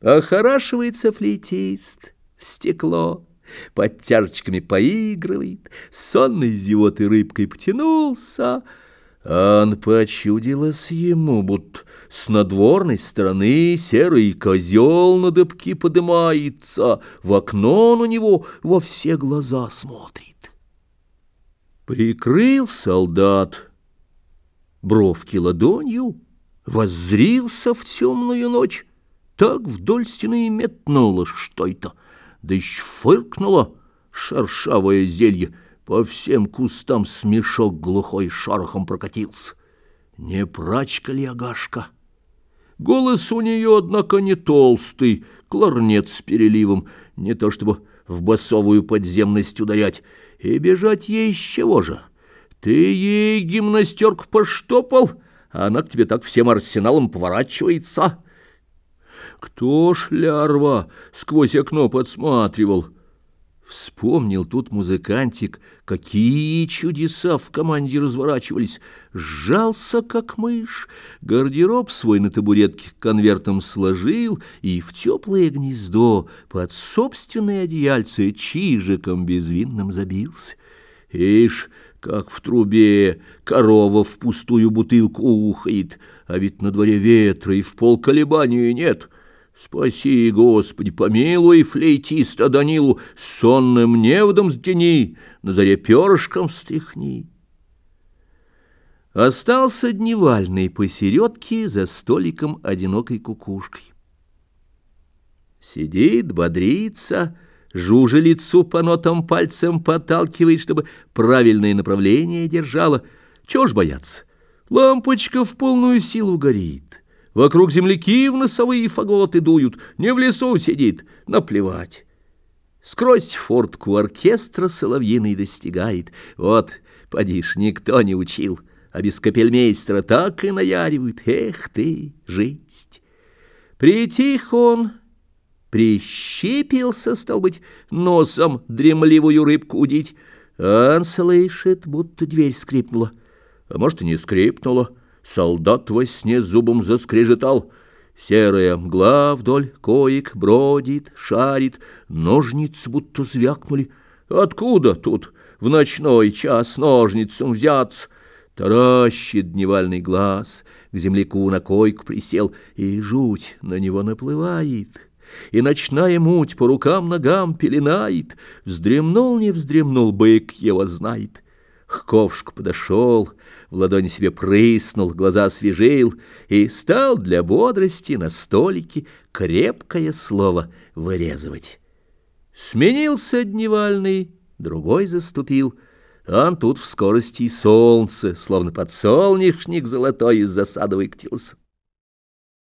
Охорашивается флейтист в стекло, Под тяжечками поигрывает, Сонной зевотой рыбкой потянулся. Ан почудилось ему, будто с надворной стороны серый козел на дыбки подымается, В окно на него во все глаза смотрит. Прикрыл солдат бровки ладонью, Воззрился в темную ночь, так вдоль стены метнуло что-то, да еще фыркнуло шершавое зелье, по всем кустам смешок глухой шорохом прокатился. Не прачка ли Агашка? Голос у нее, однако, не толстый, кларнет с переливом, не то чтобы в басовую подземность ударять, и бежать ей с чего же? Ты ей гимнастерку поштопал, а она к тебе так всем арсеналом поворачивается». Кто ж лярва сквозь окно подсматривал? Вспомнил тут музыкантик, какие чудеса в команде разворачивались. Сжался, как мышь, гардероб свой на табуретке конвертом сложил и в теплое гнездо под собственное одеяльце чижиком безвинным забился. Ишь, как в трубе корова в пустую бутылку ухает, а ведь на дворе ветра и в пол колебания нет — Спаси, Господи, помилуй флейтиста Данилу, сонным невдом сдени, на заре перышком стряхни. Остался дневальный посередке за столиком одинокой кукушкой. Сидит, бодрится, жужа лицу по нотам пальцем подталкивает, чтобы правильное направление держала. Чего ж бояться? Лампочка в полную силу горит. Вокруг земляки в носовые фаготы дуют, не в лесу сидит, наплевать. Скрозь фортку оркестра соловьиный достигает. Вот, подишь, никто не учил, а без капельмейстера так и наяривают. Эх ты, жизнь! Притих он, прищепился, стал быть, носом дремливую рыбку удить. Он слышит, будто дверь скрипнула, а может, и не скрипнула. Солдат во сне зубом заскрежетал. Серая мгла вдоль коек бродит, шарит, Ножницы будто звякнули. Откуда тут в ночной час ножницам взяться? Таращит дневальный глаз, к земляку на койку присел, И жуть на него наплывает. И ночная муть по рукам-ногам пеленает, Вздремнул, не вздремнул, бык его знает. Ковшку подошел, в ладони себе прыснул, глаза освежил и стал для бодрости на столике крепкое слово вырезывать. Сменился дневальный, другой заступил, он тут в скорости солнце, словно подсолнечник золотой из засады выкатился.